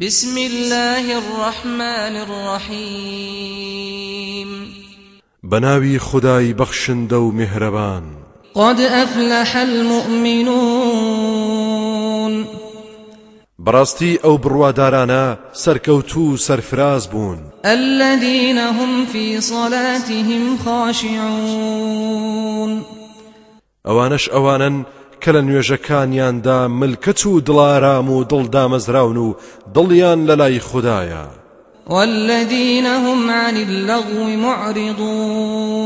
بسم الله الرحمن الرحيم. بەناوی خودای بەخشندە و میهرەبان. قد أفلح المؤمنون. بەڕاستی ئەو بڕوادارانە سەرکەوتوو سەرفراز بوون. الذين هم في صلاتهم خاشعون. ئەوانەش ئەوانەن کە لە نوێژەکانیاندا ملکەت و دڵارام و دڵدامەزراون و دڵیان لە لای خدایە والذين هم عن اللغو معرضون.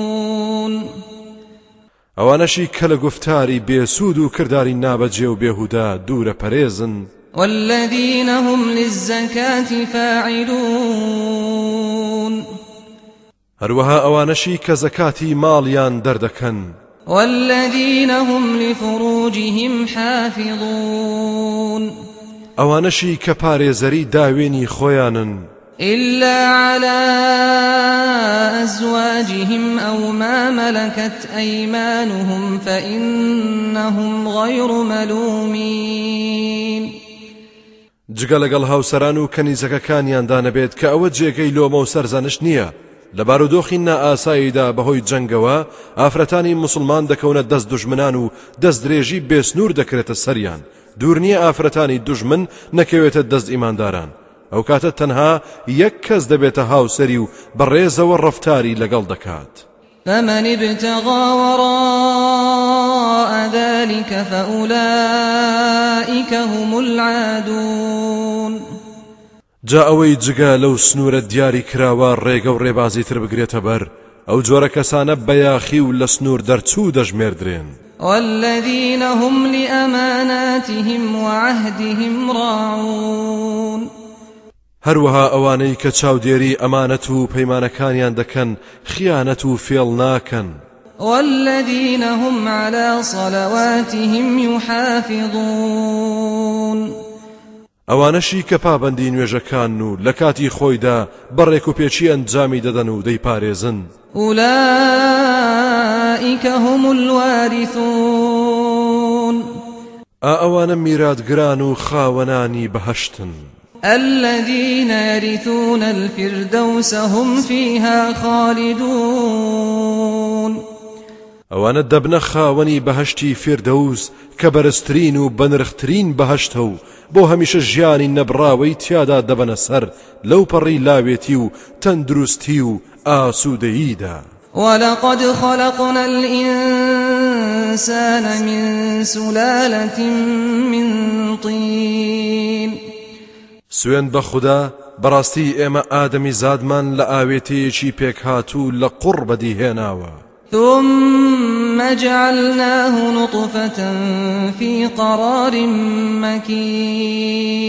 ئەوانەشی کە لە گفتاری بێسوود و کردداری نابەجێ و بێهودا دوورە پەرێزن والذين هم للزكاة فاعلون. هەروەها ئەوانەشی کە زەکاتی ماڵیان دەردەکەن والذين هم لفروجهم حافظون. ئەوانەشی کە پارێزەری داوێنی خۆیانن. إلا على أزواجهم أو ما ملكت أيمانهم فإنهم غير ملومين. جگە لەگەڵ هاوسەران و کەنیزەکەکانیاندا نەبێت کە ئەوە جێگەی لۆمە و سەرزانش نییە. لە بارودۆخی نائاساییدا بەهۆی جەنگەوە ئافرەتانی مسلمان دەکەونە دەست دژمنان و دەست درێژی بێسنوور دەکرێتە سەریان. دوور نییە ئافرەتانی دژمن نەکەوێتە دەست ئیمانداران. ئەو کاتە تەنها یەک کەس دەبێتە هاوسەری و بەڕێزەوە ڕفتاری لەگەڵ دەکات. فمن ابتغى وراء ذلك فأولئك هم العادون. جا ئەوەی جگە لەو سنوورە دیاری کراوە ڕێگە و ڕێبازی تر بگرێتە بەر. ئەو جۆرە کەسانە بەیاخی و لە سنوور دەرچوو دەژمێردرێن. والذين هم لأماناتهم وعهدهم راعون. هەروەها ئەوانەی کە چاودێری ئەمانەت و پەیمانەکانیان دەکەن خیانەت و فێڵ ناکەن. والذين هم على صلواتهم يحافظون. ئەوانەشی کە پابندی نوێژەکان و لە کاتی خۆیدا بەڕێک و پێچی ئەنجامی دەدەن و دەیپارێزن أولئك هم الوارثون. ئا ئەوانە میراتگران و خاوەنانی بەهشتن الذين يرثون الفردوس هم فيها خالدون. ئەوانە دەبنە خاوەنی بەهشتی فێردەوز کە بەرزترین و بەنرخترین بەهشتە و بۆ هەمیشە ژیانی نەبراوەی تیادا دەبەنە سەر لەو پەڕی لاوێتی و تەندروستی و ئاسوودەییدا ولقد خلقنا الإنسان من سلالة من طين. سوێن بە خوددا بەڕاستی ئێمە ئادەمی زادمان لە ئاوێتەیەکی پێک هاتوو لە قوڕ بەدیهێناوە ثم جعلناه نطفة في قرار مكين.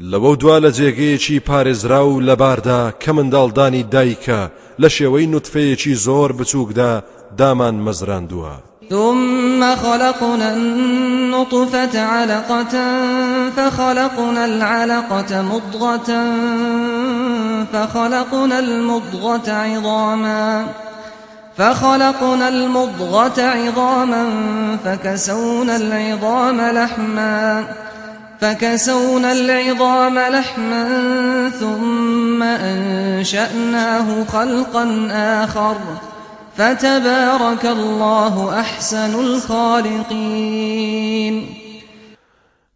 لەوە دوا لە جێگەیەکی پارێزرا و لەباردا کە منداڵدانی دایکە لە شێوەی نوتفەیەکی زۆر بچووکدا دامان مەزراندووە ثم خلقنا النطفة علقة فخلقنا العلقة مضغة فخلقنا المضغة عظاما. فخلقنا المضغة عظاما فكسونا العظام لحما فكسونا العظام لحما ثم أنشأناه خلقا آخر فتبارك الله أحسن الخالقين.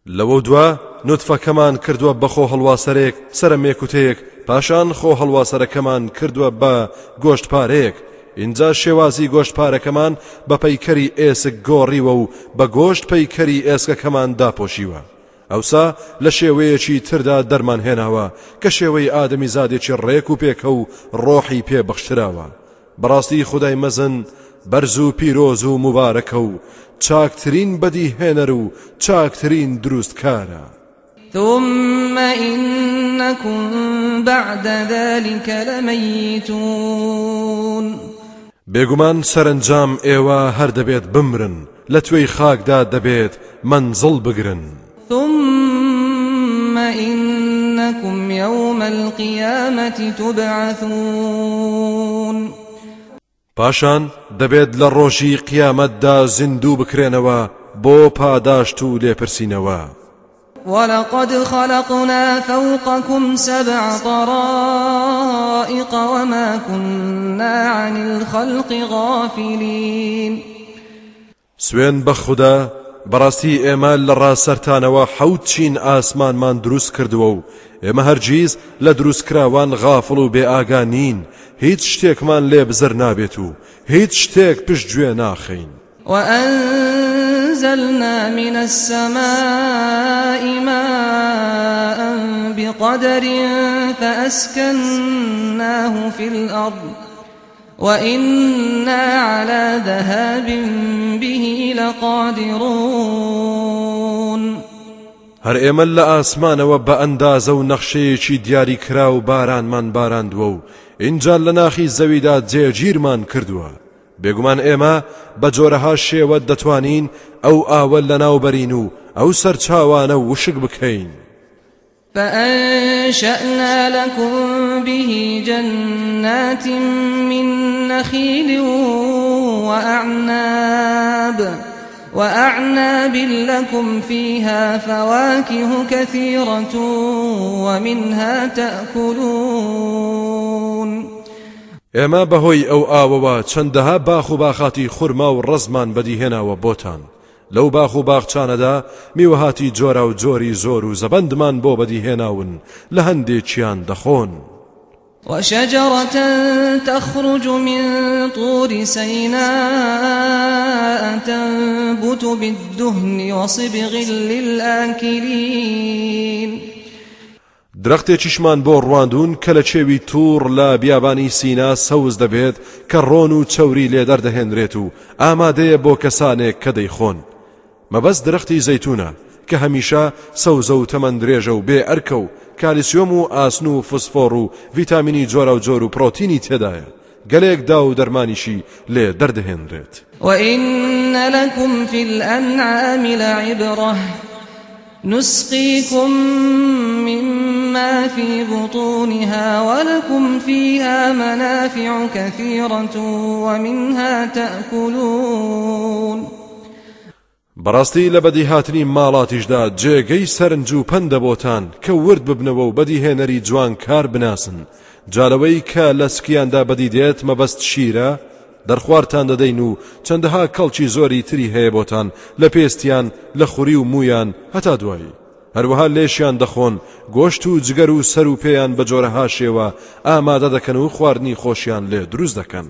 لەوە دوا نوتفەکەمان کردووە بەخۆ هەڵواسەرێک سرە مێکوتەیەک پاشان خۆ هەڵواسەرەکەمان کردووە بە گۆشت پارەیەک اینجا شێوازی گۆشت پارەکەمان بە پەیکەری ئێسک گۆڕیوە و بە گۆشت پەیکەری ئێسکەکەمان داپۆشیوە. ئەوسا لە شێوەیەکی تردا دەرمان هێناوە کە شێوەی ئادەمی زادێکی ڕێک و پێکە و ڕۆحی پێبەخشراوە بەڕاستی خدای مەزن بەرز و پیرۆز و مبارەکە و چاکترین بەدی هێنەر و چاکترین دروست کارە ثم إنكم بعد ذلك لميتون. بێگومان سەرنجام ئێوە هەر دەبێت بمرن لە توێی خاکدا دەبێت منزڵ بگرن. ثم إنكم يوم القيامة تبعثون. پاشان دەبێت لە ڕۆژی قیامەتدا زیندوو بکرێنەوە بۆ پاداشت و لێپرسینەوە. ولقد خلقنا فوقكم سبع طرائق وما كنا عن الخلق غافلين. سوێن بە خوددا بەڕاستی ئێمە لە ڕاستەرتانەوە حەوت چین ئاسمانمان دروست کردووە و ئێمە هەرگیز لە دروستکراوان غافڵ و بێ ئاگانین هیچ شتێکمان لێ بزر نابێت و هیچ شتێک پشت گوێ ناخین وأنزلنا من السماء ماء بقدر فأسكناه في الأرض وإنا على ذهاب به لقادرون. هەر ئێمە لە ئاسمانەوە بە ئەندازە و نەخشەیەکی دیاری کرا و بارانمان باراندووە و اینجا لە ناخی زەویدا جێگیرمان کردووە. بێگومان ئێمە بە جۆرەها شێوە دەتوانین ئەو ئاوە لە ناوبەرین و ئەو سەرچاوانە وشک بکەین. فأنشأنا لكم به جنات من نخيل وأعناب وأعناب لكم فيها فواكه كثيرة ومنها تأكلون. ئێمە بەهۆی ئەو ئاوەوە چەندەها باخ و باخاتی خورما و ڕزمان بەدیهێناوە بۆتان. لەو باخ و باخچانەدا میوەهاتی جۆرە و جۆری زۆر و زەبندمان بۆ بەدیهێناون لە هەندێکیان دەخۆن. وشجرة تخرج من طور سيناء تنبت بالدهن وصبغ للآكلين. درەختێکیشمان بۆ ڕواندون کە لە چێوی توور لە بیابانی سینا سەوز دەبێت کە ڕۆن و چەوری لێ دەردەهێنرێت و ئامادەیە بۆ کەسانێک کە دەیخۆن. مەبەست درەختی زەیتونە کە هەمیشە سەوزە و تەمەند درێژە و بێ ئەرکە و کالیسیۆم و ئاسن و فسفۆڕ و ڤیتامینی جۆرە و جۆر و پرۆتینی تێدایە. گەلێک دا و دەرمانیشی لێ دەردەهێنرێت. وإن لكم في الأنعام لعبرة نسقيكم مما في بطونها ولكم فيها منافع كثيرة ومنها تأكلون. بەڕاستی لە بەدی هاتنی ماڵاتیشدا جێگەی سەرنج و پەندە بۆتان کە ورد ببنەوە و بەدیهێنەری جوان کار بناسن. جالەوەی کە لە سکیاندا بەدی دێت مەبەست شیرە دەرخواردتان دەدەین و چەندەها کەڵکی زۆری تری هەیە بۆتان لە پێستیان لە خوری و مویان هەتا دوایی هەروەها لێشیان دەخۆن گۆشت و جگەر و سەر و پێیان بە جۆرەها شێوە ئامادە دەکەن و خواردنی خۆشیان لێ دروست دەکەن.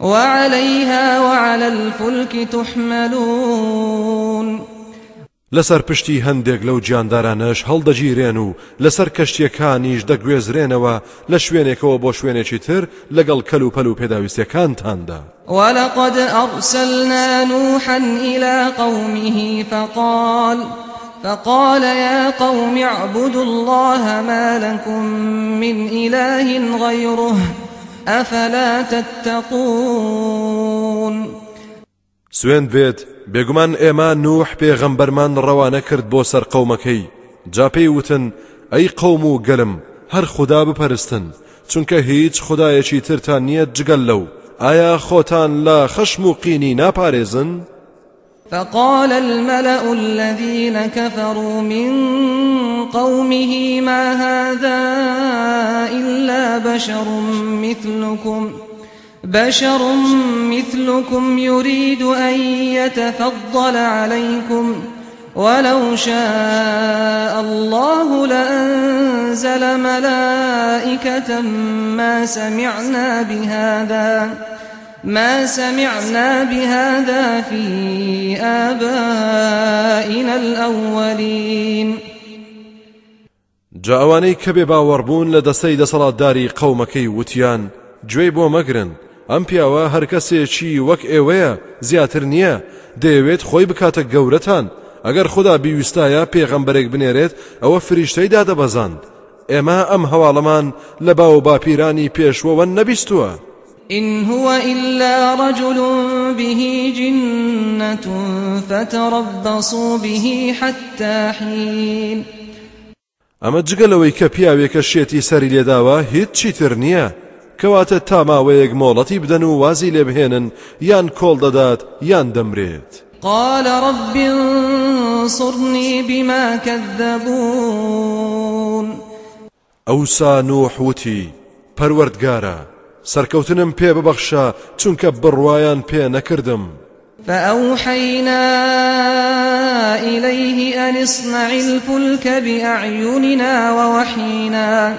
وعليها وعلى الفلك تحملون لەسەر پشتی هەندێک لەو گیاندارانش هەڵدەگیرێن و لەسەر کەشتیەکانیش دەگوێزرێنەوە لە شوێنێکەوە بۆ شوێنێکی تر لەگەڵ کەل و پەل و پێداویستەکانتاندا ولقد أرسلنا نوحا إلى قومه فقال فقال يا قوم اعبدوا الله ما لكم من إله غيره أفلا تتقون. سوێن بێت بێگومان ئێمە نوح پێغەمبەرمان ڕەوانە کرد بۆ سەر قەومەکەی. جاپێی وتن ئەی قەوم و گەلم هەر خوددا بپەرستن چونکە هیچ خدایەکی ترتان نییە جگەل لەو. ئایا خۆتان لە خەشم و قینی ناپارێزن؟ فقال الملأ الذين كفروا من قومه ما هذا إلا بشر مثلكم؟ بشر مثلكم يريد أن يتفضل عليكم ولو شاء الله لأنزل ملائكة ما سمعنا بهذا ما سمعنا بهذا في آبائنا الأولين. جاوانەی کە بێ باوەڕبوون لە دەستەی دەسەڵاتداری قەومەکەی وتیان گوێی بۆ ئەم پیاوە هەر کەسێکی وەک ئێوەیە زیاتر نییە. دەیەوێت خۆی بکاتە گەورەتان. ئەگەر خدا بیویستایە پێغەمبەرێک بنێرێت ئەوە فریشتەی دادەبەزاند. ئێمە ئەم هەواڵەمان لە باو باپیرانی پێشوەوە نەبیستووە. إن هو إلا رجل به جنة فتربصوا به حتى حين. ئەمە جگەلەوەی کە پیاوێکە شێتی سەری لێداوە هیچ چیتر نییە. کەواتە تا ماوەیەک مۆڵەتی بدەن و وازی لێ بهێنن یان کۆڵ دەدات یان دەمرێت. قال رب انصرني بما كذبون. ئەوسا نوح وتی پەروەردگارە سەرکەوتنم پێ ببەخشە چونکە بڕوایان پێ نەکردم. فأوحينا إليه أن اصنع الفلك بأعيننا ووحينا.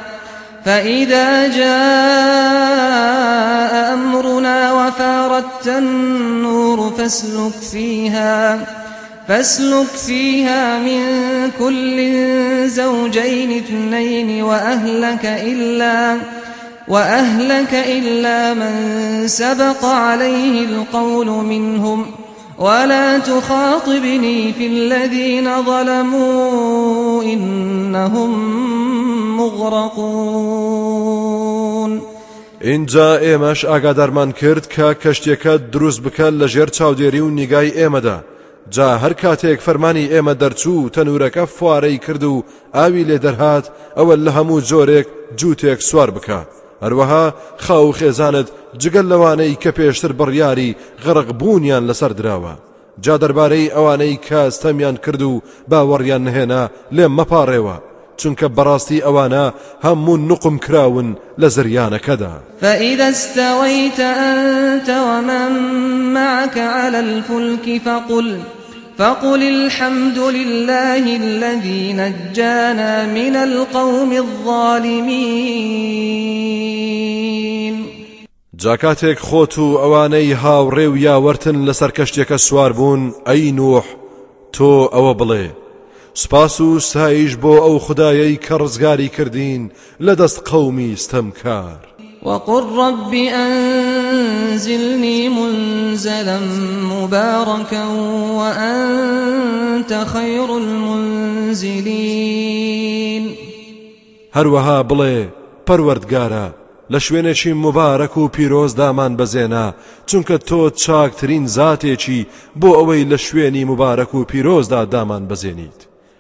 فإذا جاء أمرنا وفاردت النور فاسلك فيها فاسلك فيها من كل زوجين اثنين وأهلك إلا وأهلك إلا من سبق عليه القول منهم. ولا تخاطبني في الذين ظلموا إنهم مغرقون. ئینجا ئێمەش ئاگادارمان کرد کە کەشتێکە دروست بکە لە ژێر چاودێری و نیگای ئێمەدا جا هەر کاتێک فەرمانی ئێمە دەرچوو تەنورەکە فوارەی کرد و ئاوی لێ دەرهات ئەوە لە هەموو جۆرێک سوار بکە هەروەها خاو خێزانت جگەل لەوانەی کە پێشتر بڕیاری غەرق بوونیان لەسەر دراوە جا دەربارەی ئەوانەی کاستەمیان کرد و باوەڕیان نهێنا لێم مەپارڕێوە چونکە بەڕاستی ئەوانە هەموو نقم کراون لە زریانەکەدا. فإذا استويت أنت ومن معك على الفلك فقل فقل الحمد لله الذي نجانا من القوم الظالمين. جاکاتێک خۆت و ئەوانەی هاوڕێ و یاوەرتن لەسەر کەشتێکە سوار نوح تۆ ئەوە بڵێ. سپاس و خدایەی کە ڕزگاری کردین لە دەست قەومی ستەمکار. وقل رب أنزلني منزلا مباركا وأنت خير المنزلين. هەروەها بڵێ پەروەردگارە لە شوێنێکی مبارەک و پیرۆز دامان بەزێنا چونکە تۆ چاکترین زاتێکی بۆ ئەوەی لە شوێنی مبارەک و پیرۆزدا دامان بەزێنیت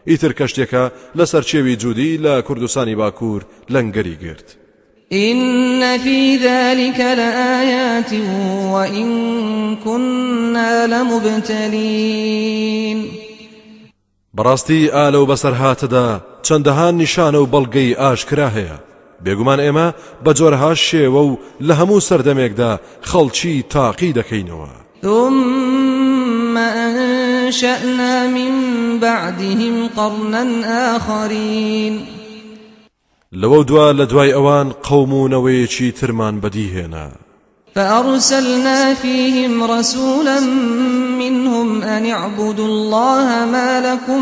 ئیتر کەشتێکە لەسەر چێوی جوودی لە کوردستانی باکوور لەنگەری گرت. إن في ذلك لآيات وإن كنا لمبتلين بەڕاستی ئالە و بەسەر هاتەدا چەندەها نیشانە و بەڵگەی ئاشکرا هەیە بێگومان ئێمە بە جۆرەها شێوە و لە هەموو سەردەمێکدا خەڵکی تاقی دەکەینەوە ثم أنشأنا من بعدهم قرنا آخرين لەوە دوا لە دوای ئەوان قەومونەوەیەکی ترمان بەدیهێنا. فأرسلنا فيهم رسولا منهم أن اعبدوا الله ما لكم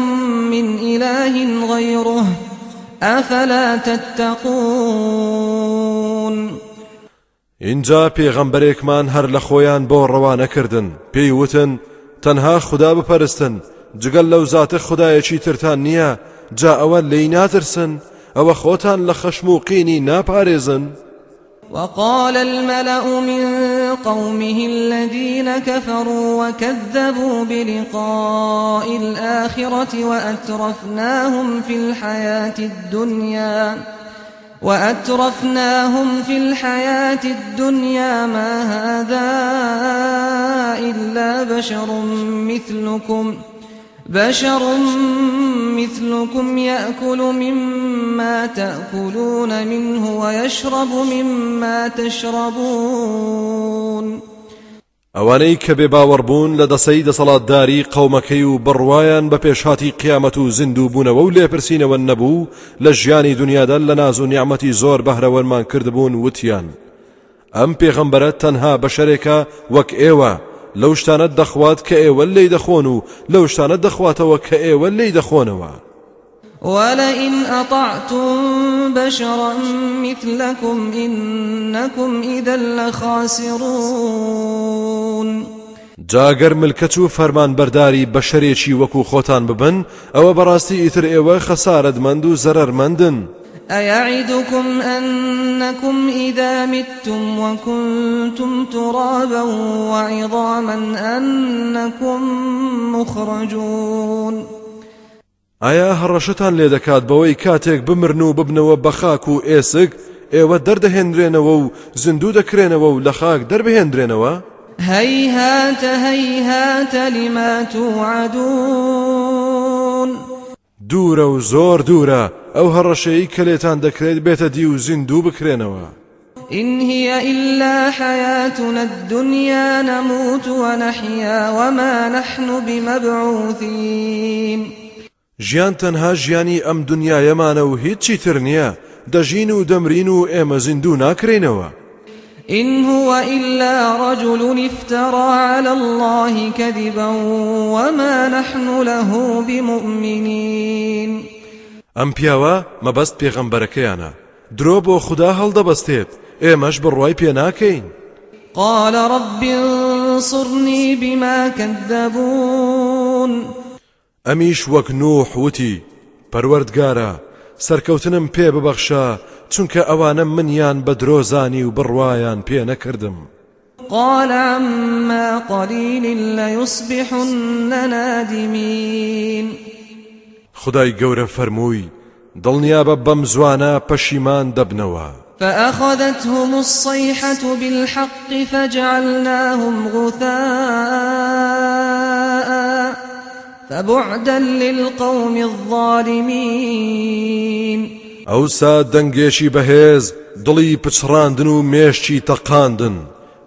من إله غيره أفلا تتقون؟ اینجا پێغەمبەرێکمان هەر لە خۆیان بۆ ڕەوانەکردن پێی وتن تەنها خوددا بپەرستن جگەل لەو زاتە خدایەکی ترتان نییە جا ئەوە لی ناترسن. ئەوە خۆتان لە خەشم وقال الملأ من قومه الذين كفروا وكذبوا بلقاء الآخرة وأترفناهم في الحياة الدنيا وأترفناهم في الحياة الدنيا ما هذا إلا بشر مثلكم. بشر مثلكم يأكل مما تأكلون منه ويشرب مما تشربون. ئەوانەی کە بێ باوەڕبوون لە دەسەی دەسەڵاتداری قەومەکەی و بڕواان بە پێشهاتی قیامەت و زیندوو بوونەوە و لێپرسینەوە نەبوو لە ژیانی دنیادا لە ناز و نیعممەتی زۆر بەهرەوەرمان کردبوون وتیان ئەم لەو شتانە دەخوات کە ئێوە لی دەخۆن و لەو شتانە دەخواتەوە کە ئێوە لی دەخۆنەوە. ولئن أطعتم بشرا مثلكم إنكم إذا لخاسرون. جاگەر ملکەت و فەرمان بەرداری بە شەرێکی وەکو خۆتان ببن ئەوە بەڕاستی ئیتر ئێوە خەسارەتمەند و زەرەرمەندن. أيعدكم أنكم إذا متم وكنتم ترابا وعظاما أنكم مخرجون. ئایا هەڕەشتان لێ دەکات بەوەی کاتێک بمرن و ببنەوە بە خاک و ئێسک ئێوە دەردەهێنرێنەوە و زیندوو دەکرێنەوە و لە خاک دەربهێنرێنەوە هيهات هيهات لما توعدون. دوورە و زۆر دوورە ئەو هەڕەشەی کە لێتان دەکرێت بێتە دی و زیندوو بکرێنەوە. إن هي إلا حياتنا الدنيا نموت ونحيا وما نحن بمبعوثين. ژیان تەنها ژیانی ئەم دنیایەمانە و هیچی تر نییە دەژین و دەمرین و ئێمە زیندوو ناکرێنەوە. إن هو إلا رجل افترى على الله كذبا وما نحن له بمؤمنين. ئەم پیاوە مەبەست پێغەمبەرەکەیانە درۆ بۆ خوددا هەڵدەبەستێت ئێمەش بڕوای پێ ناکەین قال رب انصرني بما كذبون. ئەمیش وەک نوح وتی پەروەردگارە سەرکەوتنم پێ ببەخشە چونکە ئەوانە منیان بە درۆزانی و بڕوایان پێ نەکردم. قال عما قليل ليصبحن نادمين. خدای گەورە فەرمووی دڵنیابە بەم زوانە پەشیمان دەبنەوە. فأخذتهم الصيحة بالحق فجعلناهم غثاء. فبعدا للقوم الظالمين. ئەوسا دەنگێشی بەهێز دڵی پچڕاندن و مێشتی تەقاندن.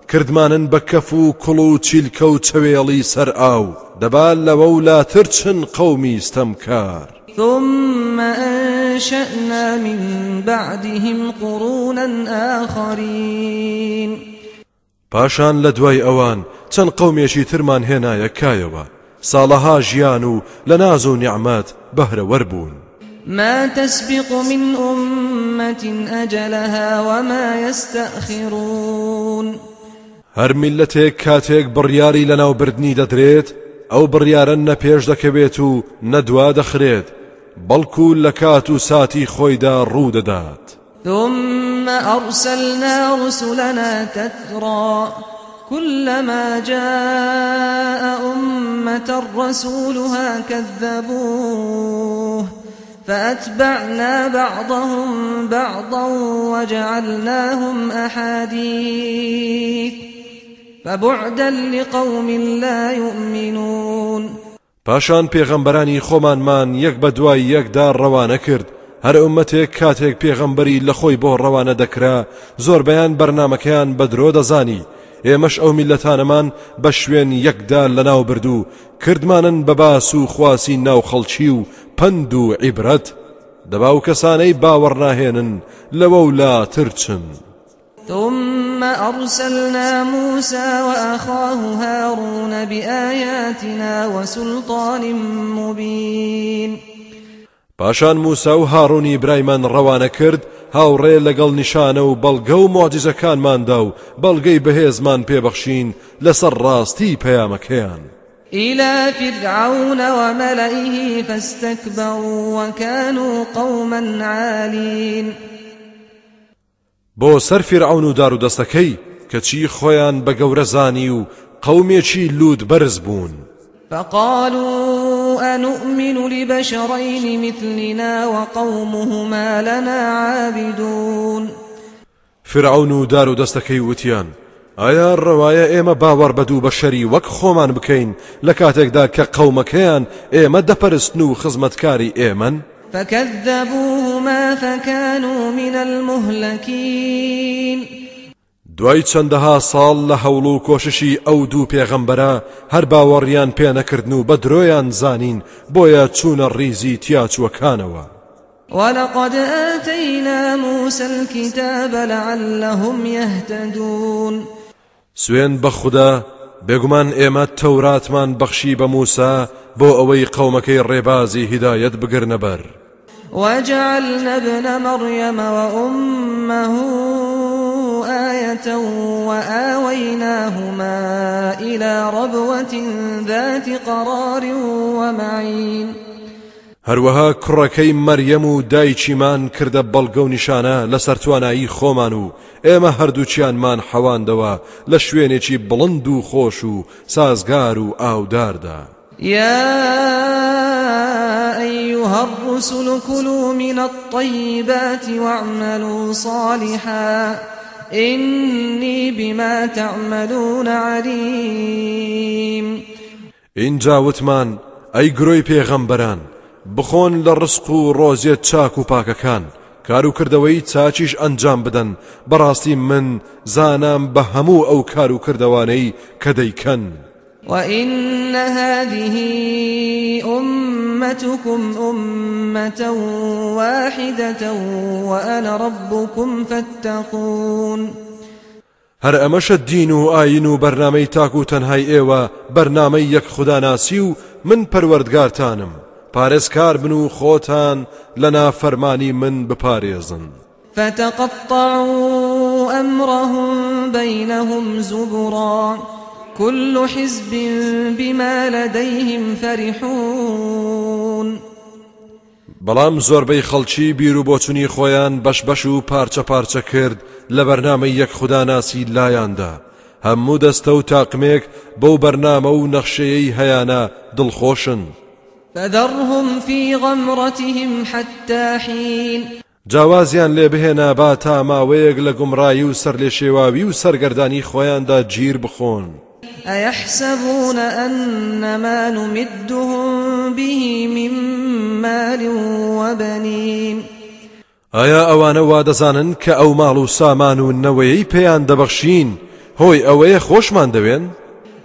کردمانن بە کەف و کوڵ و چیلکە و چەوێڵی سەر ئاو. دەبال لەوە و لاتر چن قەومی ستەمکار. ثم أنشأنا من بعدهم قرونا آخرين. پاشان لە دوای ئەوان چەند قەومێکی ترمان هێنایە کایەوە. ساڵەها ژیان و لە ناز و نیعمات بەهرە وەربوون ما تسبق من أمة أجلها وما يستأخرون. هەر میلەتێک کاتێک بڕیاری لەناو بردننی دەدرێت ئەو بڕیارە نەپێش دەکەوێت و نەدوا دەخرێت بەڵکو لە کات و ساتی خۆیدا ڕوو دەدات. ثم أرسلنا رسلنا تترى كلما جاء أمة رسولها كذبوه فأتبعنا بعضهم بعضا وجعلناهم أحاديث فبعدا لقوم لا يؤمنون. پاشان پێغەمبەرانی خۆمانمان یەک بە دوای یەکدا ڕەوانە کرد. هەر ئومەتێک کاتێک پێغەمبەری لە خۆی بۆ ڕەوانە دەکرا زۆربیان بەرنمەکەیان بە درۆ دەزانی. ئێمەش ئەو میلەتانەمان بە شوێن یەکدا لەناو بردو کردمانن بە باس و خواسی ناو خەڵکی و پند و عیبرەت. دەبا و کەسانەی باوەڕ ناهێنن لەوە و لا ترچن. ثم أرسلنا موسى وأخاه هارون بآياتنا وسلطان مبين. پاشان موسا و هاڕوونی برایمان ڕەوانە کرد هاوڕێ لەگەڵ نیشانە و بەڵگە و مۆجزەکانماندا و بەڵگەی بەهێزمان پێبەخشین لەسەر ڕاستی پەیامەکەیان. إلى فرعون وملئه فاستكبروا وكانوا قوما عالين. بۆ سەر فرعون و دار و دەستەکەی کەچی خۆیان بە گەورە زانی و قەومێکی لود بەرز بوون. فقالوا أنؤمن لبشرين مثلنا وقومهما لنا عابدون. فرعون و دار و دەستەکەی وتیان ئایا ڕەوایە ئێمە باوەڕ بە دوو بەشەری وەک خۆمان بکەین لە کاتێکدا کە قەومەکەیان ئێمە دەپەرستن و خزمەتکاری ئێمەن فكذبوهما فكانوا من المهلكين. دوای چەندەها ساڵ لە هەوڵ و کۆششی ئەو دوو پێغەمبەرە هەر باوەڕیان پێ نەکردن و بە درۆیان زانین بۆیە چوونە ڕیزی تیاچوەکانەوە. ولقد آتينا موسى الكتاب لعلهم يهتدون. سوێن بە خوددا بێگومان ئێمە تەوراتمان بەخشی بە موسا بۆ ئەوەی قەومەکەی ڕێبازی هیدایەت بگرنە بەر. وجعلنا ابن مريم وأمه آية وآويناهما إلى ربوة ذات قرار ومعين. هەروەها کوڕەکەی مەریەم و دایکیمان کردە بەڵگە و نیشانە لە سەرتوانایی خۆمان و ئێمە هەردووچیانمان حەواندەوە لە شوێنێکی بڵند و خۆش و سازگار و ئاوداردا. يا أيها الرسل كلوا من الطيبات واعملوا صالحا. إني بما تعملون عليم. اینجا وتمان ئەی گرۆی پێغەمبەران بخۆن لە ڕسق و ڕۆزیێت چاک و پاکەکان. کار و کردەوەی چاچیش ئەنجام بدەن بەڕاستی من زانام بە هەموو ئەو کار و کردوانەی کە دەیکەن. وإن هذه أمتكم أمة واحدة وأنا ربكم فاتقون هەر ئەمەشە دین و ئاین و بەرنمەی تاک و تەنهای ئێوە بەرنمەی یەک خوداناسی و من پەروەردگارتانم پارێزکار بن و خۆتان لە نافەرمانی من بپارێزن فتقطعوا أمرهم بينهم زبرا. كل حزب بما لديهم فرحون. بەڵام زۆربەی خەڵکی بیر و بۆچوونی خۆیان بەش بەش و پارچە پارچە کرد لە بەرنامە یەک خوداناسی لایاندا. هەموو دەستە و تاقمێک بەو بەرنامە و نەخشەیەی هەیانە دڵخۆشن. فذرهم في غمرتهم حتى حين. جاوازیان لێ بهێنا با تا ماوەیەک لە گومڕایی و سەر لێ شێواوی و سەرگەردانی خۆیاندا گیر بخۆن. أيحسبون أن ما نمدهم به من مال وبنين؟ ئایا ئەوانە وا دەزانن کە ئەو ماڵ و سامان و نەوەیەی پێیان دەبەخشین هۆی ئەوەیە خۆشمان دەوێن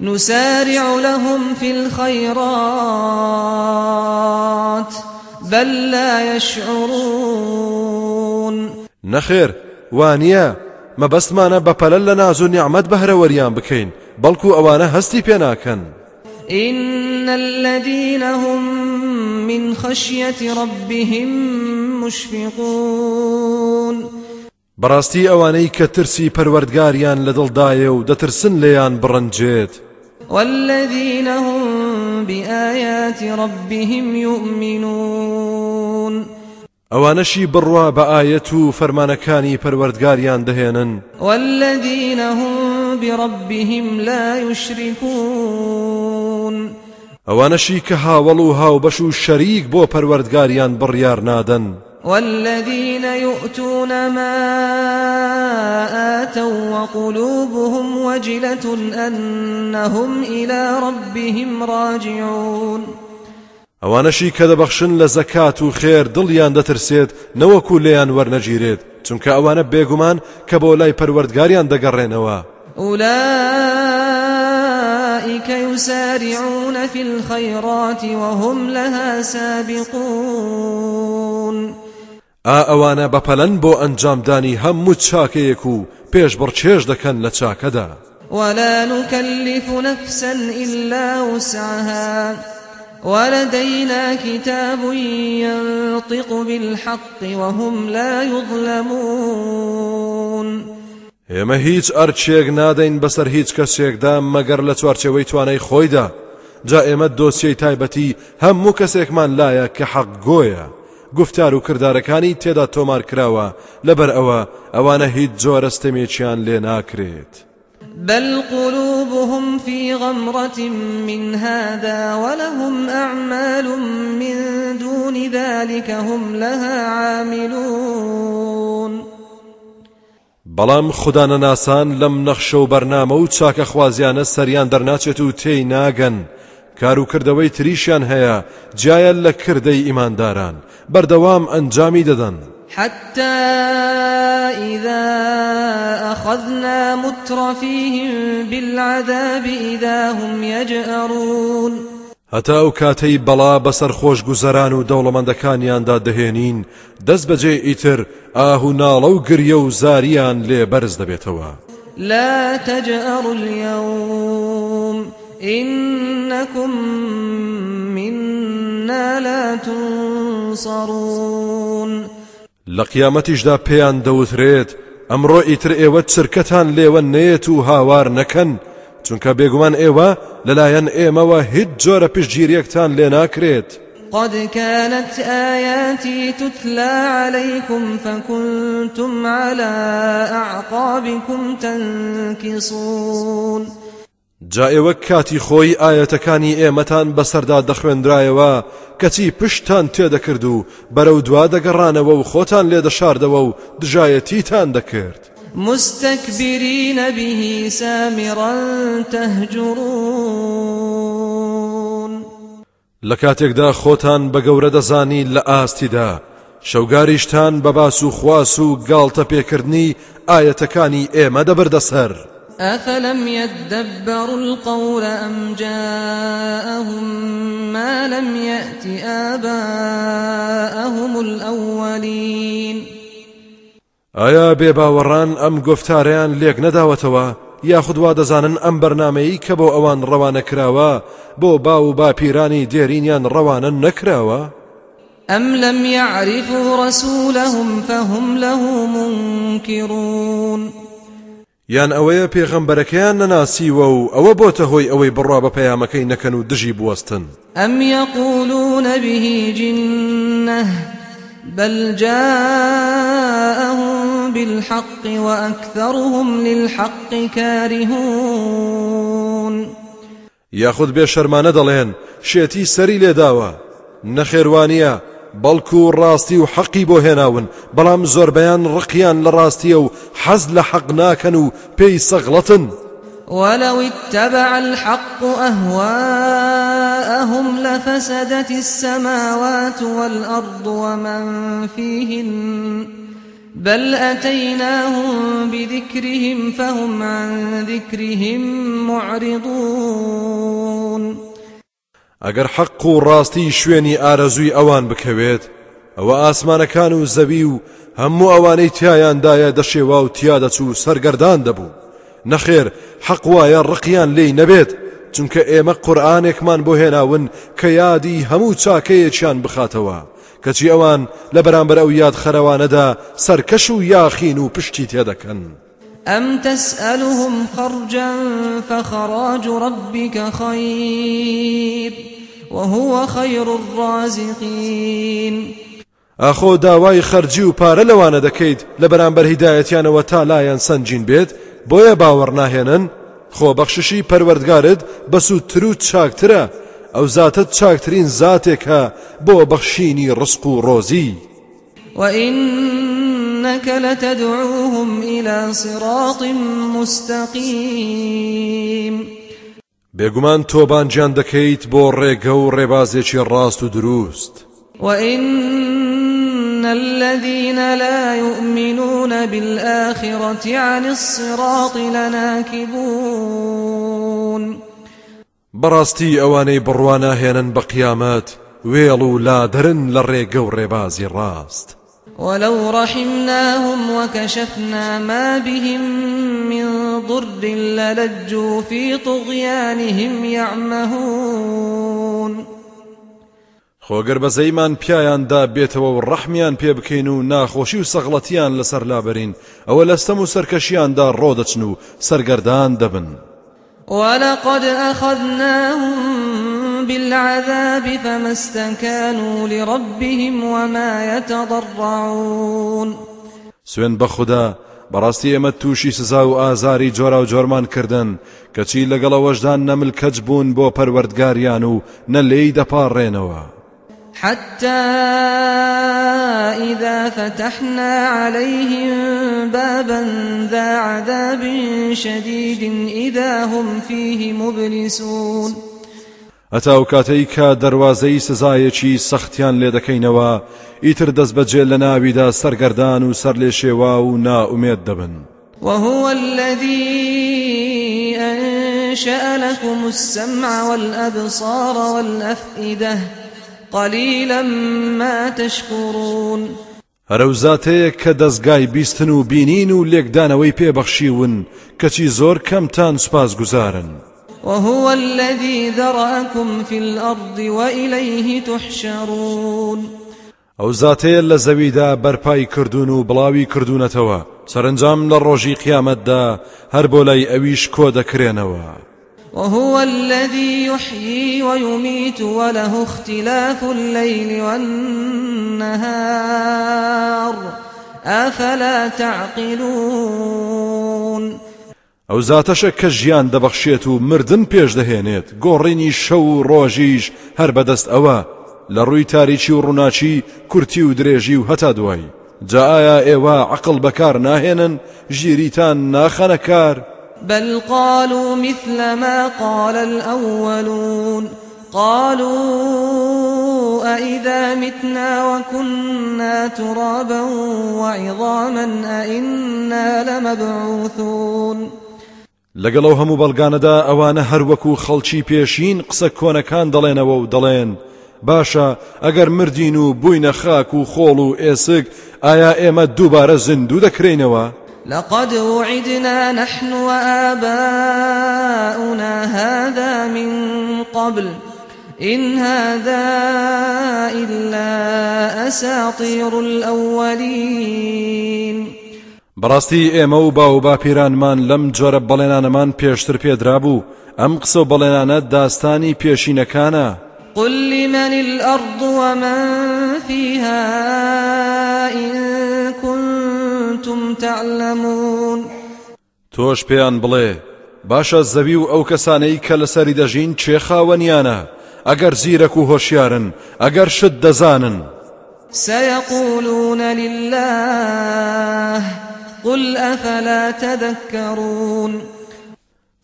نسارع لهم في الخيرات بل لا يشعرون. نەخێر وانە مەبەستمانە بەپەلە لە ناز و نیعممەد بەهرەوەریان بکەین بەڵکو ئەوانە هەستی پێ ناکەن إن الذين هم من خشية ربهم مشفقون. بەڕاستی ئەوانەی کە ترسی پەروەردگاریان لە دڵدایە و دەترسن لێیان بڕنجێت. والذين هم بآيات ربهم يؤمنون. ئەوانەشی بڕوا بە ئاەت و فەرمانەکانی پەروەردگاریان دەهێنن والذين هم بربهم لا يشركون. ئەوانەشی کە هاوڵ و هاوبەش و شەریک بۆ پەروەردگاریان بڕیار نادەن والذين يؤتون ما آتوا وقلوبهم وجلة أنهم إلى ربهم راجعون. ئەوانەشی کە دەبەخشن لە زەکات و خێر دڵیان دەترسێت نەوەکو لێیان وەرنەگیرێت. چونکە ئەوانە بێگومان کە بۆ لای پەروەردگاریان دەگەڕێنەوە. أولئك يسارعون في الخيرات وهم لها سابقون. ئەوانە بەپەلەن بۆ ئەنجامدانی هەموو چاکەیەک و پێش بڕچێش دەکەن لە چاکەدا. ولا نكلف نفسا إلا وسعها. ولدينا كتاب ينطق بالحق وهم لا يظلمون. ئێمە هیچ ئەرچێک نادەین بەسەر هیچ کەسێکدا مەگەر لە چوارچەوەی توانای خۆیدا. جا ئێمە دۆسیەی تایبەتی هەموو کەسێکمان لایە کە حەق گۆیە. گفتار و کردارەکانی تێدا تۆمار کراوە. لەبەر ئەوە ئەوانە هیچ جۆرەستەمێکیان لێ ناکرێت. بل قلوبهم في غمرة من هذا ولهم أعمال من دون ذلك هم لها عاملون. بەڵام خوددانە ناسان لەم نەخشە و بەرنامە و چاکە خوازیانە سەریان دەرناچێت و تێی ناگەن. کار و کردەوەی تریشیان هەیە جایە لە کردەی ئیمانداران. بەردەوام دەدەن. حتى إذا أخذنا مترفيهم بالعذاب إذا هم يجأرون. هەتا ئەو کاتەی بەڵا بەسەر خۆش گوزەران و دەوڵەمەندەکانیاندا دەهێنین دەست بەجێ ئیتر ئاه و ناڵە و گریە و زاریان لێ بەرز دەبێتەوە. لا تجأروا اليوم إنكم منا لا تنصرون. لە قیامەتیشدا پێیان دەوترێت ئەمڕۆ ئیتر ئێوە چرکەتان لێوە نێت و هاوار نەکەن. چونکە بێگومان ئێوە لەلایەن ئێمەوە هیچ جۆرە پشتگیریەکتان لێ ناکرێت. قد كانت آياتي تتلى عليكم فكنتم على أعقابكم تنكصون. جا ئێوە کاتی خۆی ئاەتەکانی ئێمەتان بەسەردا دەخوێنرایەوە کەچی پشتان تێدەکرد و بەرەو دوا دەگەڕانەوە و خۆتان لێ دەشاردەوە و دژایەتیتان دەکرد. مستكبرين به سامرا تهجرون. لە کاتێکدا خۆتان بە گەورە دەزانی لە ئاستیدا شەوگاریشتان بە باس و خواس و گاڵتە پێکردنی ئاەتەکانی ئێمە دەبردەسەر أفلم يدبروا القول أم جاءهم ما لم يأت آباءهم الأولين ئایا بێباوەڕان ئەم گفتاریان لێک نەداوەتەوە؟ یاخود وا دەزانن ئەم بەرنمەیە کە بۆ ئەوان ڕەوانە کراوە بۆ باو و باپیرانی دێرینیان ڕەوانە نەکراوە؟ أم لم يعرفوا رسولهم فهم له منكرون یان ئەوەیە پێغەمبەرەکەیان نەناسیوە و ئەوە بۆتە هۆی ئەوەی بڕوا بە پەیامەکەی نەکەن و دژی بوەستن. أم يقولون به جنة بل جاءهم بالحق وأكثرهم للحق كارهون. یاخود بێ شەرمانە دەڵێن شێتی سەری لێداوە نەخێوانیە بەڵکو و ڕاستی و حەقی بۆ هێناون بەڵام زۆربیان ڕقیان لە ڕاستیە و حەز لە حەق ولو اتبع الحق أهواءهم لفسدت السماوات والأرض ومن فيهن. بل أتيناهم بذكرهم فهم عن ذكرهم معرضون. ئەگەر حەق و ڕاستی شوێنی ئارەزووی ئەوان بکەوێت ئەوە ئاسمانەکان و زەوی و هەموو ئەوانەی تایاندایە دەشێوا و تیا دەچوو سەرگەردان دەبوو. نەخێر حەق وایە ڕقیان لێی نەبێت چونکە ئێمە قورآانێکمان بۆ هێناون کە یادی هەموو چاکەیەکیان بخاتەوە. کەچی ئەوان لە بەرامبەر ئەو یاد خەرەوانەدا سەرکەش و یاخین و پشتی تێدەکەن. أم تسألهم خرجا فخراج ربك خير وهو خير الرازقين. ئاخۆ داوای خەرجی و پارە لەوانە دەکەیت لە بەرامبەر هیدایەتیانەوە تا لایەن سنجین بێت بۆیە باوەڕ ناهێنن؟ خۆ بەخششی پەروەردگارت بەسووتتر و چاکترە ئەو زاتت چاکترین زاتێکە بۆ بەخشینی ڕسق و ڕۆزی. وإنك لتدعوهم إلى صراط مستقيم. بێگومان تۆبانجیان دەکەیت بۆ ڕێگە و ڕێبازێکی ڕاست و دروست. وإن الذين لا يؤمنون بالآخرة عن الصراط لناكبون. بەڕاستی ئەوانەی بڕواناهێنن بە قیامەت وێڵ و لادرن لە ڕێگە و ڕێبازی ڕاست. ولو رحمناهم وكشفنا ما بهم من ضر للجوا في طغيانهم يعمهون خۆگەر بەزەیمان پیایاندا بێتەوە و ڕەحمیان پێ بکەین و ناخۆشی و سەغڵەتیان لەسەر لابرین ئەوە لەستەم و سەرکەشیاندا ڕۆدەچن و سەرگەردان دەبن. ولقد أخذناهم بالعذاب فما استكانوا لربهم وما يتضرعون. سوێن بە خوددا بەڕاستی ئێمە تووشی سزا و ئازاری جۆرا و جۆرمان کردن کەچی لەگەڵەوەشدان نەملکەج بوون بۆ پەروەردگاریان و نە لێی دەپاڕێنەوە حتى إذا فتحنا عليهم بابا ذا عذاب شديد إذا هم فيه مبلسون. هەتا و کاتەی کە دەواازەی سزایەکی سەختیان لێ دەکەینەوە ئیتر دەست بەجێ لە ناویدا سەرگەردان و سەر لێ شێوا و ناومێت دەبن وهو الذي أنشأ لكم السمع والأبصار والأفئدة قليلا ما تشكرون. هەرەو زاتەیە کە دەستگای بیستن و بینین و لێکدانەوەی پێبەخشیون کەچی زۆر کەمتان سوپاس گوزارن وهو الذي ذرأكم في الأرض وإليه تحشرون. ئەو زاتەیە لە زەویدا بەرپای کردوون و بڵاوی کردوونەتەوە. سەرنجام لە ڕۆژی قیامەتدا هەر بۆ لای ئەویش کۆ دەکرێنەوە. وهو الذي يحيي ويميت وله اختلاف الليل والنهار. أفلا تعقلون؟ ئەو زاتەشە کە ژیان دەبەخشێت و مردن پێش دەهێنێت. گۆڕینی شەو و ڕۆژیش هەر بەدەست ئەوە. لە ڕووی و ڕووناچی کورتی و درێژی و هەتا دوایی. جا ئایا ئێوە عقل بەکار ناهێنن ژیریتان ناخەنە کار؟ بل قالوا مثل ما قال الأولون. قالوا أئذا متنا وكنا ترابا وعظاما أئنا لمبعوثون. لەگەڵەو هەموو بەڵگانەدا ئەوانە هەروەکو خەڵکی پێشین قسە کۆنەکان دەڵێنەوە و دەڵێن. باشە ئەگەر مردین و بووینە خاک و خۆڵ و ئێسک ئایا ئێمە دووبارە زیندوو دەکرێنەوە لقد وعدنا نحن وآباؤنا هذا من قبل. إن هذا إلا أساطير الأولين. بەڕاستی ئێمە و با و باپیرانمان لەم جۆرە بەڵێنانەمان پێشتر پێدرا بوو ئەم قسە و بەڵێنانە داستانی پێشینەکانە. قل لمن الأرض ومن فيها إن كنتم تعلمون. تۆش پێیان بڵێ باشە زەوی و ئەو کەسانەی کە لەسەری دەژین چێ خاوەنیانە ئەگەر زیرەک و هۆشیارن ئەگەر شت دەزانن. سيقولون لله قل أفلا تذكرون؟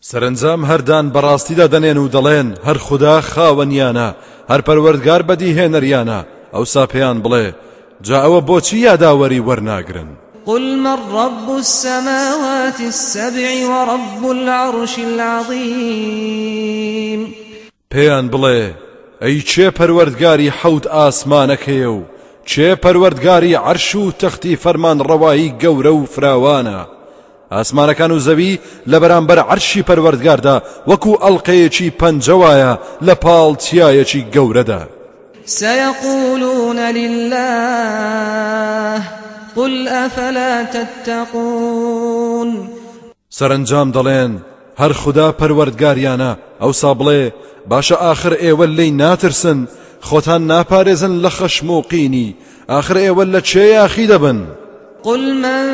سەرنجام هەردان بەڕاستیدا دەنێن و دەڵێن هەر خوددا خاوەنیانە هەر پەروەردگار بەدی هێنەریانە ئەو ساپیان بڵێ جا ئەوە بۆچی یاداوەری وەرناگرن؟ قل من رب السماوات السبع ورب العرش العظيم. پێیان بڵێ ئەی چێ پەروەردگاری حەوت ئاسمانەکەیە و چێ پەروەردگاری عەرش و تەختی فەرمان ڕەوایی گەورە و فراوانە؟ ئاسمانەکان و زەوی لە بەرامبەر عەرشی پەروەردگاردا وەکو ئەڵلقەیەکی پەنجەوایە لە پاڵ تایەکی گەورەدا. سيقولون لله قل أفلا تتقون؟ سەرنجام دەڵێن هەر خوددا پەروەردگاریانە ئەوسا بڵێ باشە ئاخر ئێوە لی ناترسن خۆتان ناپارێزن لە خەشم و قینی. ئاخر ئێوە لە چێ یاخی دەبن؟ قل من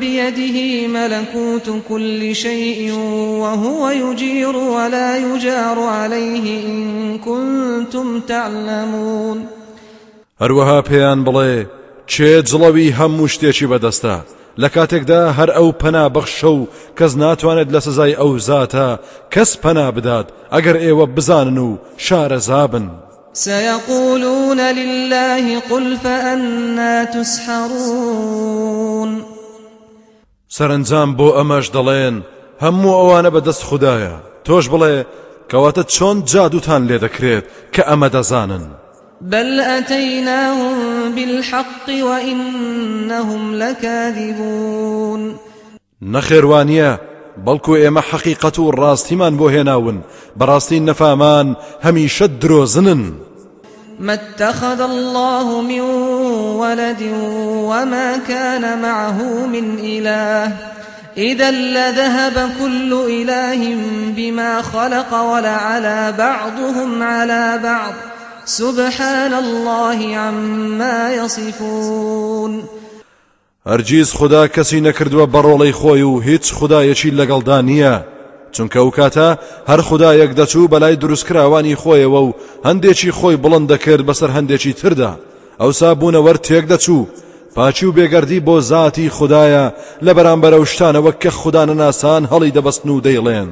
بيده ملكوت كل شيء وهو يجير ولا يجار عليه إن كنتم تعلمون. هەروەها پێیان بڵێ چێ جڵەوی هەموو شتێکی بەدەستە؟ لە کاتێکدا هەر ئەو پەنا بەخشە و کەس ناتوانێت لە سزای ئەو زاتە کەس پەنا بدات ئەگەر ئێوە بزانن و شارەزابن سيقولون لله قل فأنا تسحرون. سەرنجام بۆ ئەمەش دەڵێن هەموو ئەوانە بەدەست خوددایە تۆش بڵێ کەواتە چۆن جادوتان کە ئەمە دەزانن. بل أتيناهم بالحق وإنهم لكاذبون. نەخێوانە بەڵکو ئێمە حەقیقەت و ڕاستیمان بۆ هێناون. بەڕاستی نەفامان هەمیشە درۆزنن. ما اتخذ الله من ولد وما كان معه من إله. إذا لذهب كل إله بما خلق ولعلى بعضهم على بعض. سبحان الله عما يصفون. هەرگیز خدا کەسی نەکردووە بەڕۆڵەی خۆی و هیچ خدایەکی نییە چونکە ئەو کاتە هەر خدایەک دەچوو بەلای دروستکراوانی خۆیەوە و هەندێکی خۆی بڵند دەکرد بەسەر هەندێکی تردا. ئەوسا بوونەوەەر تێک دەچوو. پاچی و بێگەردی بۆ زاتی خدایە لە بەرامبەرە شتانەوە کە خوددانە ناسان هەڵی دەبەستن و دەیڵێن.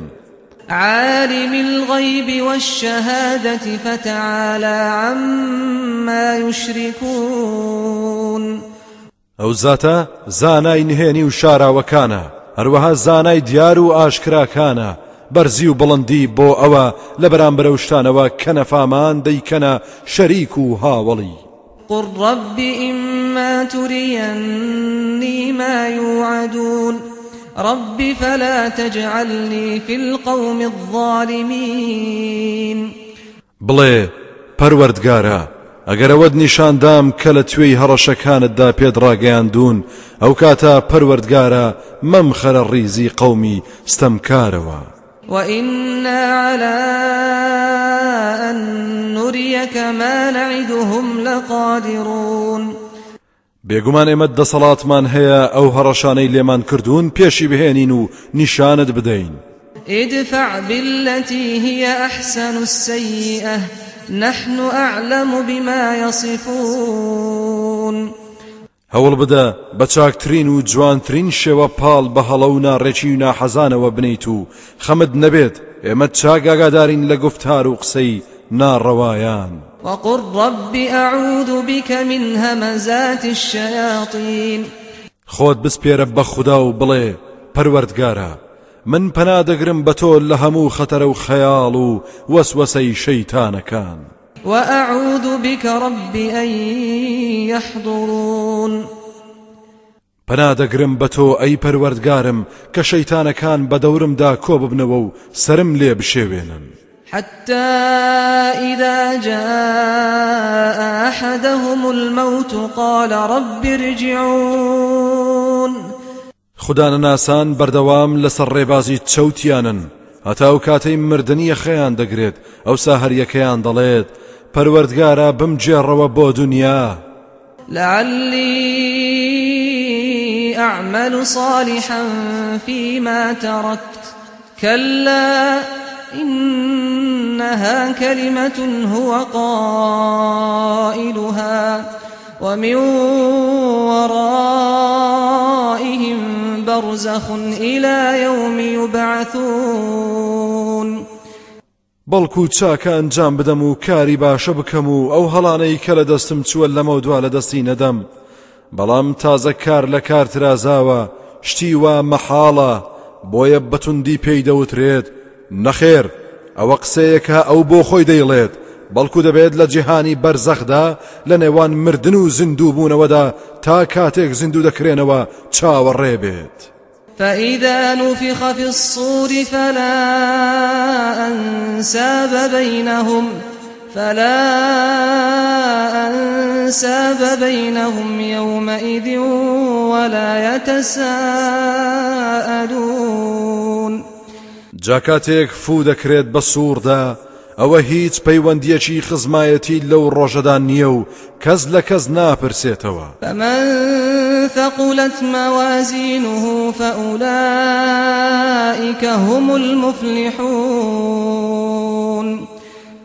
عالم الغيب والشهادة فتعالى عما يشركون ئەو زاتە زانای نهێنی و شاراوەکانە. هەروەها زانای دیار و ئاشکراکانە بەرزی و بڵندی بۆ ئەوە لە بەرامبەرە شتانەوە کە نەفامان دەیکەنە شەریک و هاوڵی. قل رب إما تريني ما يوعدون رب فلا تجعلني في القوم الظالمين. بڵێ پەروەردگارە ئەگەر ئەوەت نیشاندام کە لە توێی هەڕەشەکانتدا پێت ڕاگەیاندون ئەو کاتە پەروەردگارە مەم خەرە ڕیزی قەومی ستەمکارەوە. وإنا على أن نريك ما نعدهم لقادرون بێگومان ئێمە دەسەڵاتمان هەیە ئەو هەڕەشانەی لێمان کردوون پێشی بهێنین و نیشانت بدەین. ادفع بالتي هي أحسن السيئة نحن أعلم بما يصفون. هەوڵ بدە بە چاکترین و جوانترین شێوە پاڵ بە هەڵە و ناڕێکی و ناحەزانەوە بنیت و خەمت نەبێت ئێمە چاگاگادارین لە گفتار و قسەی ناڕەوایان. بك من همزات الشياطين. خۆت بسپێرە بە خوددا و بڵێ پەروەردگارە. من پەنادەگرم بە تۆ لە هەموو خەتەرە و خەیاڵ و وەسوەسەی شەیتانەکان. بك رب أن يحضرون. پەنادەگرم بە تۆ ئەی پەروەردگارم کە شەیتانەکان بە دەورمدا کۆ ببنەوە و سرم لێ بشێوێنن. حتى إذا جاء أحدهم الموت قال رب ارجعون. خوددانە ناسان بەردەوام لەسەر ڕێبازی چەوتیانن. هەتا و کاتەی مردنیە خەیان دەگرێت ئەو ساهریەکەیان دەڵێت پەروەردگارە بمجێڕەوە بۆ دنیا. لعلي أعمل صالحا فيما تركت كلا إنها كلمة هو قائلها. ومن ورائهم برزخ إلى يوم يبعثون. بەڵکو چاکە ئەنجام بدەم و کاری باشە بکەم و ئەو هەڵانەی کە لە دەستم چووە لەمە دوا لە دەستی نەدەم. بەڵام تازە کار لە کار ترازاوە شتی وا مەحاڵە بۆیە بەتوندی پێی دەوترێت نەخێر ئەوە قسەیەکە ئەو بۆ خۆی دەیڵێت. بەڵکو دەبێت لە جیهانی بەرزەخدا لە نێوان مردن و بوونەوەدا تا کاتێک زیندوو دەکرێنەوە چاوەڕێ بێت. فإذا نفخ في الصور فلا أنساب بينهم فلا أنساب بينهم يومئذ ولا يتساءلون جاکاتێک فو دەکرێت بە سووردا ئەوە هیچ پەیوەندیەکی خزمایەتی لەو ڕۆژەدا نییە و کەس لە کەس ناپرسێتەوە. فمن ثقلت موازينه فأولئك هم المفلحون.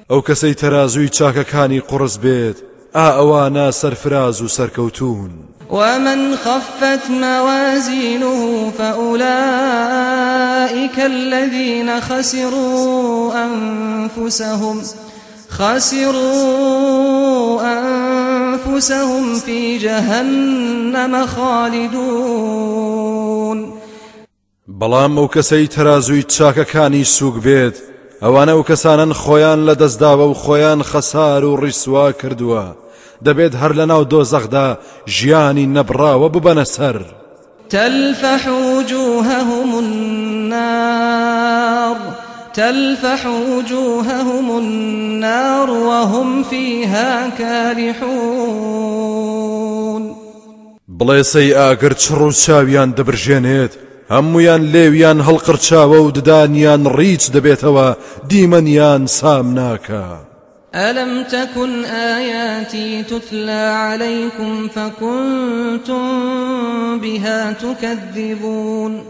ئەو کەسەی تەرازووی چاکەکانی قڕز بێت ئا ئەوانە سەرفراز و سەرکەوتون ومن خفت موازينه فأولئك الذين خسروا أنفسهم خسروا أنفسهم في جهنم خالدون. بەڵام ئەو کەسەی تەرازووی چاکەکانی سووک بێت ئەوانە ئەو کەسانن خۆیان لە دەستداوە و خۆیان خەسار و ڕیسوا دەبێت هەر لە ناو دۆزەخدا ژیانی نەبراوە ببەنە سەر تلفح وجوههم النار تلفح وجوههم النار وهم فيها كالحون بڵێسەی ئاگەر چڕ و چاویان دەبرژێنێت هەمویان لێویان هەڵقرچاوە و ددانیان ڕیچ دەبێتەوە دیمەنیان سام ناکە. ألم تكن آياتي تتلى عليكم فكنتم بها تكذبون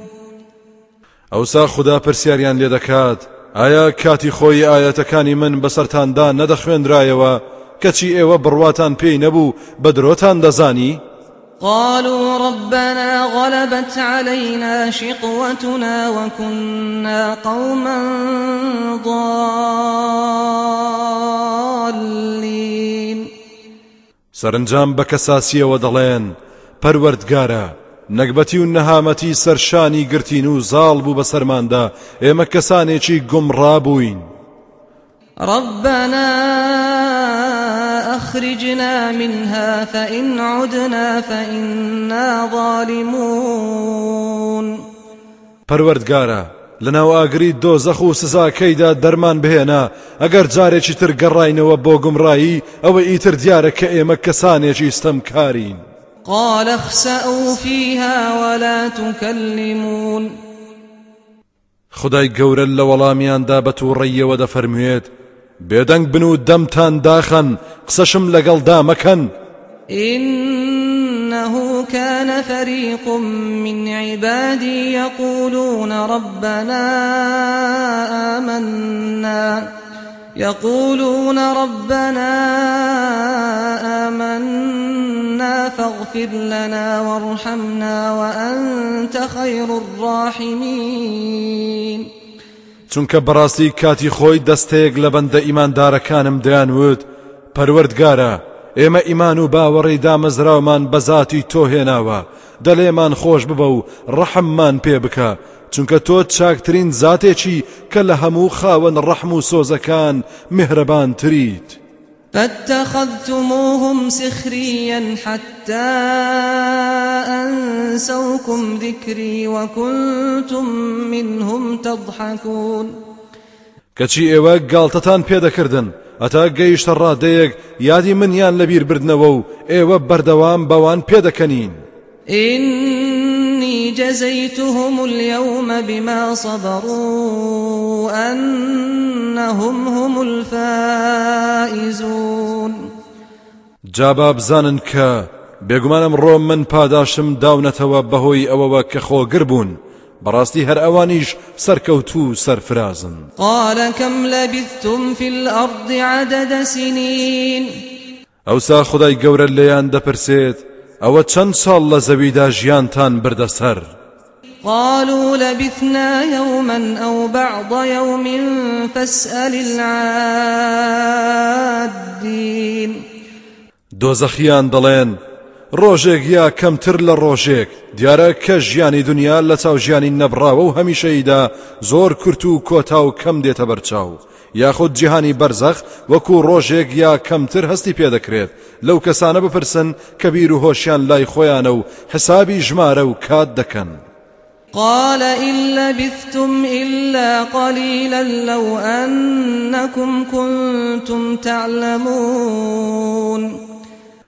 ئەوسا خدا پرسیاریان لێ دەکات ئایا کاتی خۆی ئاەتەکانی من بەسەرتاندا نەدەخوێنرایەوە کەچی ئێوە بڕواتان پێی نەبوو بە درۆتان دەزانی؟ قالوا ربنا غلبت علينا شقوتنا وكنا قوما ضالين. سەرنجام بە کەساسیەوە دەڵێن پەروەردگارە نەکبەتی و نەهامەتی سەرشانی گرتین و زاڵ بوو بە سەرماندا ئێمە کەسانێکی گومڕابووین ربنا أخرجنا منها فإن عدنا فإنا ظالمون. پەروەردگارە لەناو ئاگری دۆزەخ و سزاکەیدا دەرمان بهێنا ئەگەر جارێکی تر گەڕاینەوە بۆ گومڕایی ئەوە ئیتر دیارە کە ئێمە کەسانێکی ستەمکارین قال اخسأوا فيها ولا تكلمون. خدای گەورە لە وەڵامیاندا بە تووڕێیەوە دەفەرموێت بێدەنگ بن و دەمتان داخەن لەگەڵدا مەکەن إنه كان فريق من عبادي يقولون ربنا آمنا يقولون ربنا آمنا فاغفر لنا وارحمنا وأنت خير الراحمين. چونکە بەڕاستی کاتی خۆی دەستەیەک لە بەندە ئیماندارەکانم دەیانوت پەروەردگارە ئێمە ئیمان و باوەڕی دامەزراومان بەزاتی تۆ هێناوە دەلێمان خۆش ببە و ڕەحممان پێ بکە چونکە تۆ چاکترین زاتێکی کە لە هەموو خاوەن ڕەحم و سۆزەکان میهرەبان تریت. فاتخذتموهم سخريا حتى أنسوكم ذكري وكنتم منهم تضحكون. کەچی ئێوە گاڵتەتان پێدەکردن. ئەتا گەیشتە ڕادەیەک یادی منیان لەبیر بردنەوە و ئێوە بەردەوام بەوان پێدەکەنین. إني جزيتهم اليوم بما صبروا أنهم هم الفائزون. جابا بزانن کە بێگومانم ڕۆم من پاداشم داونەتەوە بەهۆی ئەوەوە کە خۆگر بوون. بەڕاستی هەر ئەوانیش سەرکەوت و سەرفرازن. قال كم لبثتم في الأرض عدد سنين؟ ئەوسا خدای گەورە لێیان دەپرسێت ئەوە چەند ساڵ لە زەویدا ژیانتان بردەسەر قالوا لبثنا يوما أو بعض يوم فاسأل العادين. دۆزەخیان دەڵێن ڕۆژێک یا کەمتر لە ڕۆژێک. دیارە کە ژیانی دنیا لە چاو ژیانی نەبراوە و هەمیشەیدا زۆر کورت و کۆتا و کەم دێتە بەرچاو. یاخود جیهانی بەرزەخ وەکو ڕۆژێک یا کەمتر هەستی پێدەکرێت. لەو کەسانە بپرسن کە بیر و هۆشیان لای خۆیانە و حسابی ژمارە و کات دەکەن. قال إن لبثتم إلا قليلا لو أنكم كنتم تعلمون.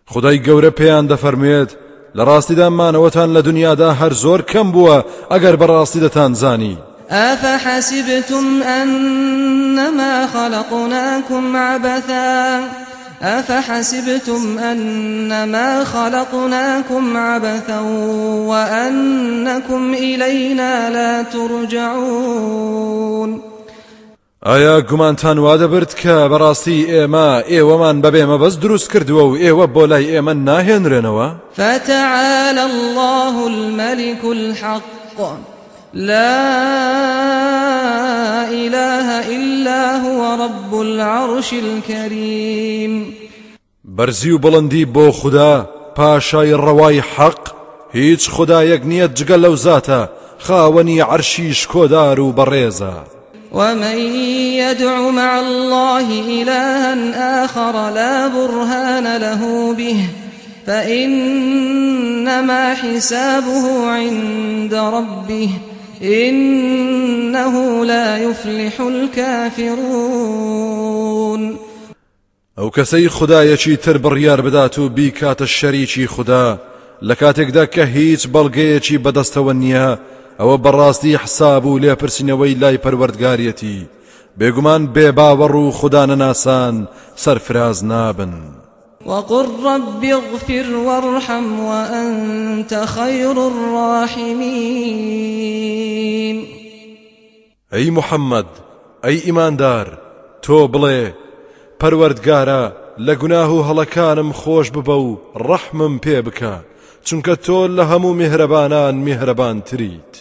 خدای گەورە پێیان دەفەرمێت لە ڕاستیدامانەوەتان لە دنیادا هەر زۆر کەم بووە ئەگەر بەڕاستی دەتان زانی. أفحسبتم أنما خلقناكم عبثا؟ أفحسبتم أنما خلقناكم عبثا وأنكم إلينا لا ترجعون؟ ئایا گومانتان وا دەبرد کە بەڕاستی ئێمە ئێوەمان بەبێمە بەس دروست کردووە و ئێوە بۆ لای ئێمە ناهێنرێنەوە؟ فتعالى الله الملك الحق. لا إله إلا هو رب العرش الكريم. بەرزی و بڵندی بۆ خوددا پاشای ڕەوای حەق هیچ خدایەک نییە جگە لەو زاتە خاوەنی عەرشیش کۆدار و بەڕێزە ومن يدع مع الله إلها آخر لا برهان له به فإنما حسابه عند ربه. إنه لا يفلح الكافرون. ئەو کەسەی خدایەکی تر بڕیار بدات و بیکاتە شەریکی خوددا لە کاتێکدا کە هیچ بەڵگەیەکی بەدەستەوە نییە ئەوە بەڕاستی حساب و لێپرسینەوەی لای پەروەردگاریەتی. بێگومان بێ باوەڕ و خوددا نەناسان سەرفراز نابن. وقل رب اغفر وارحم وأنت خير الراحمين. ئەی محەممەد ئەی ئیماندار تۆ بڵێ پەروەردگارە لە گوناه و هەڵەکانم خۆش ببە و ڕەحمم پێ هەموو میهرەبانان میهرەبان تریت